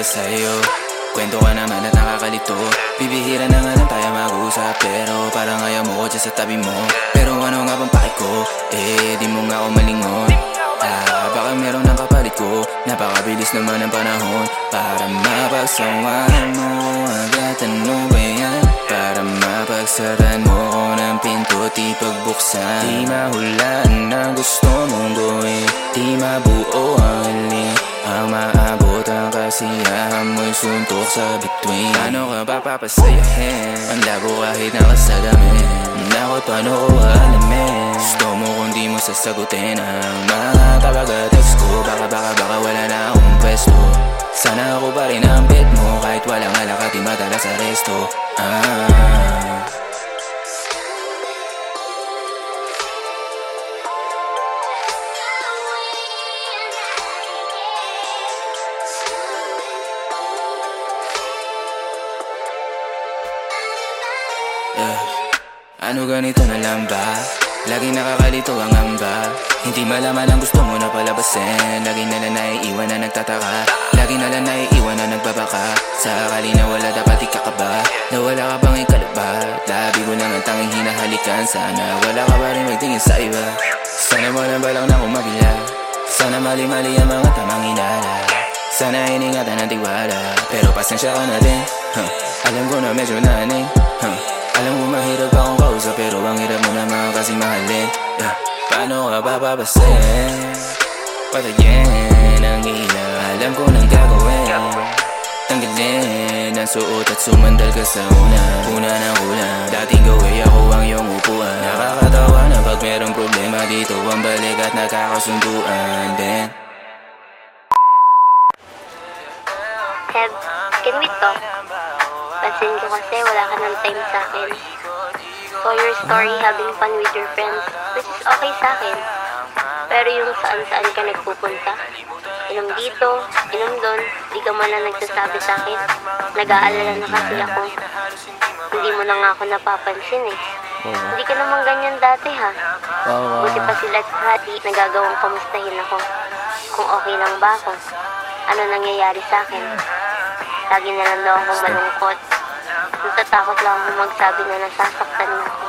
na ba sa'yo? Kwento ka naman at nakakalito Bibihira na nga lang tayo mag-usap Pero parang ayaw mo ko dyan sa tabi mo Pero ano nga bang pake ko? Eh, di mo nga ako malingon Ah, baka meron ng kapalit ko Napakabilis naman ang panahon Para mapagsawahan mo Agad ano ba yan? Para mapagsaran mo ko ng pinto Di pagbuksan Di mahulaan ang gusto mong gawin Di mabuo kasiyahan mo'y suntok sa bituin Paano ka ba papasayahin? Ang labo kahit nakasalamin Nakot paano ko alamin? Gusto mo kung di mo sasagutin Ang mga tabaga-text ko. Baka baka baka wala na akong pwesto. Sana ako pa rin ang bet mo. Kahit walang alak at di madala sa resto Ah Yeah. Ano ganito na lang ba? Laging nakakalito ang amba Hindi malaman ang gusto mo na palabasin. Lagi na naiiwan na nagtataka. Lagi na lang naiiwan na nagbabaka. Sa akali na wala dapat ikakaba. Na wala ka bang ikalabat Labi ko lang ang tanging hinahalikan. Sana wala ka pa rin magtingin sa iba. Sana mo lang balang na kumabila Sana mali-mali ang mga tamang inala Sana iningatan ng tiwala. Pero pasensya ka na din. Huh. Alam ko na medyo naning huh. Babasin? Patayin ang ilaw Alam ko nang gagawin Tanggalin ang suot at sumandal ka sa una Una ng ulan Dating gawin ako ang iyong upuan Nakakatawa na pag merong problema dito Ang balik at nakakasunduan Then Heb, can we talk? Pansin ko kasi wala ka ng time sa akin. Saw your story having fun with your friends, which is okay sa akin. Pero yung saan-saan ka nagpupunta, inom dito, inom doon, di ka man lang nagsasabi sa akin. Nag-aalala na kasi ako. Hindi mo na nga ako napapansin eh. Hindi ka naman ganyan dati ha. wow, Buti pa sila at Hati, nagagawang kamustahin ako. Kung okay lang ba ako. Ano nangyayari sa akin. Lagi na lang daw akong malungkot. Natatakot lang ako magsabi na nasasaktan na ako.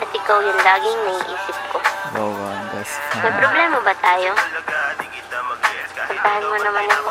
At ikaw yung laging naiisip wow, that's May problema ba tayo? Puntahan mo naman ako